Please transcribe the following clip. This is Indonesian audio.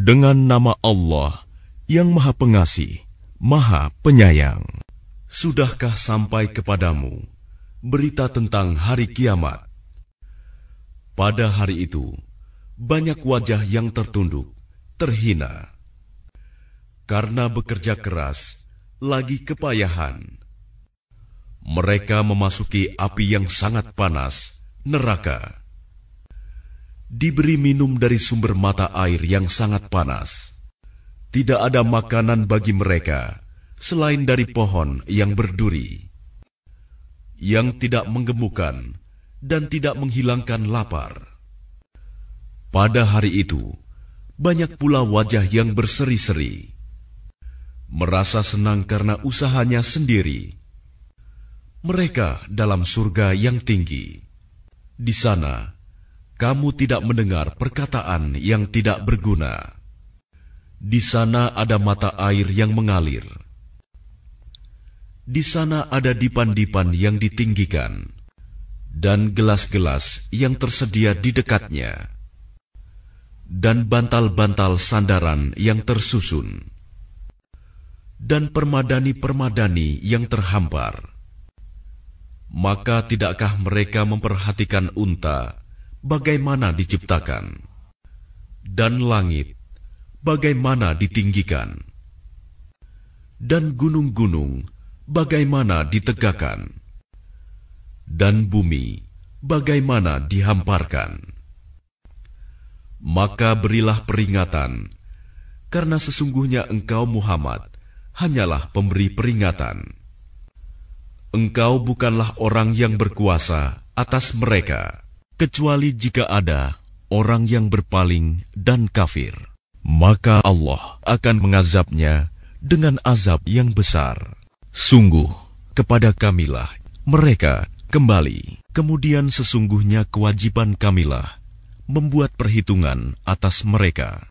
Dengan nama Allah yang Maha Pengasih, Maha Penyayang. Sudahkah sampai kepadamu berita tentang hari kiamat? Pada hari itu, banyak wajah yang tertunduk, terhina, karena bekerja keras, lagi kepayahan. Mereka memasuki api yang sangat panas, neraka. Diberi minum dari sumber mata air yang sangat panas. Tidak ada makanan bagi mereka selain dari pohon yang berduri, yang tidak menggemukkan dan tidak menghilangkan lapar. Pada hari itu, banyak pula wajah yang berseri-seri, merasa senang karena usahanya sendiri. Mereka dalam surga yang tinggi. Di sana, kamu tidak mendengar perkataan yang tidak berguna. Di sana ada mata air yang mengalir. Di sana ada dipan-dipan yang ditinggikan, dan gelas-gelas yang tersedia di dekatnya, dan bantal-bantal sandaran yang tersusun, dan permadani-permadani yang terhampar. Maka tidakkah mereka memperhatikan unta bagaimana diciptakan, dan langit bagaimana ditinggikan, dan gunung-gunung bagaimana ditegakkan, dan bumi bagaimana dihamparkan. Maka berilah peringatan, karena sesungguhnya engkau Muhammad hanyalah pemberi peringatan. Engkau bukanlah orang yang berkuasa atas mereka, kecuali jika ada orang yang berpaling dan kafir. Maka Allah akan mengazabnya dengan azab yang besar. Sungguh, kepada kamilah mereka kembali. Kemudian sesungguhnya kewajiban kamilah membuat perhitungan atas mereka.